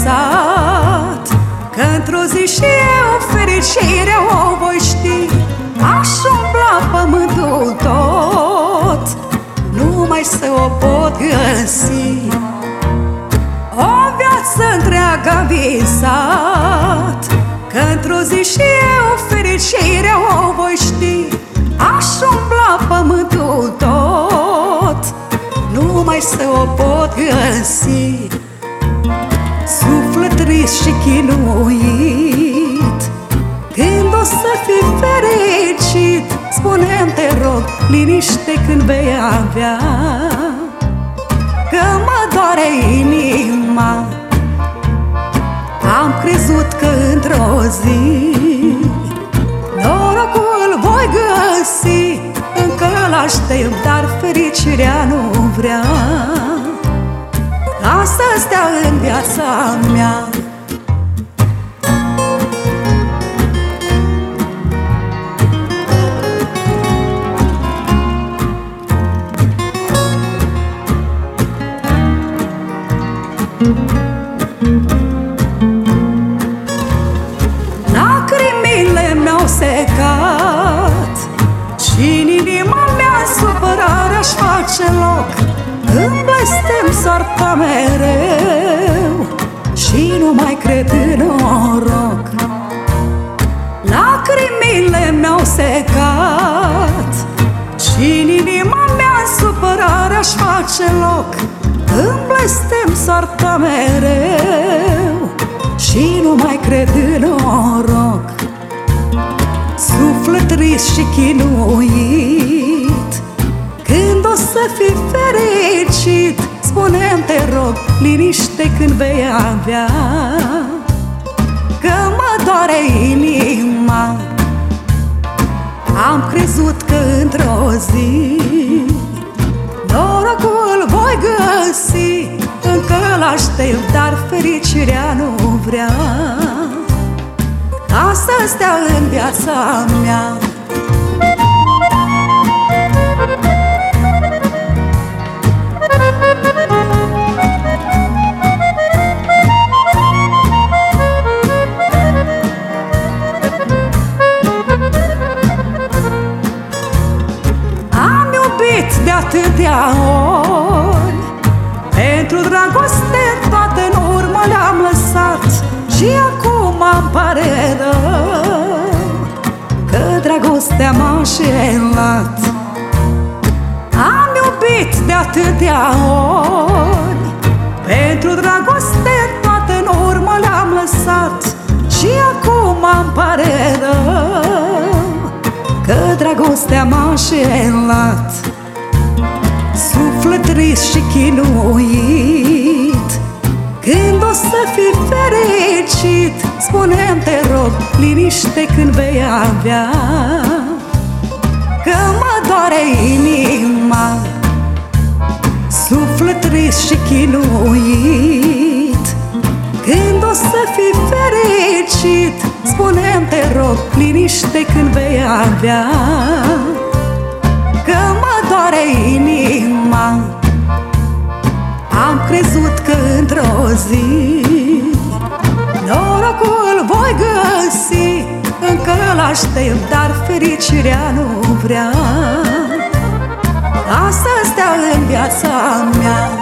visat Că într-o zi și eu fericirea o voi ști. Aș umbla pământul tot Numai să o pot găsi. O viață întreagă visat Că într-o zi și eu fericirea o voi ști. Aș umbla pământul tot Numai să o pot găsi Suflet trist și chinuit. Când o să fii fericit spune te rog, liniște când vei avea. Că mă doare inima. Am crezut că într-o zi Norocul voi găsi. Încă l-aștept, dar fericirea nu vrea Ca să stea în viața mea. Lacrimile mi-au secat Și în inima mea supărare aș face loc. Îmi blestem soarta mereu. Și nu mai cred în noroc. Lacrimile mi-au secat Și în inima mea supărare aș face loc. Îmi blestem soarta mereu Și nu mai cred în noroc. Suflet trist și chinuit Când o să fii fericit spune te rog, liniște când vei avea. Că mă doare inima. Am crezut că într-o zi Norocul voi găsi. Încă l-aștept, dar fericirea nu vrea Ca să stea în viața mea de atâtea ori Pentru dragoste toate în urmă le-am lăsat Și acum îmi pare rău Că dragostea m-a înșelat Am iubit de atâtea ori Pentru dragoste toate în urmă le-am lăsat Și acum îmi pare rău Că dragostea m-a înșelat Suflet trist și chinuit. Când o să fii fericit spune te rog, liniște când vei avea. Că mă doare inima Suflet trist și chinuit. Când o să fii fericit spune te rog, liniște când vei avea Am crezut că într-o zi Norocul voi găsi. Încă l-aștept, dar fericirea nu vrea. Asta stea în viața mea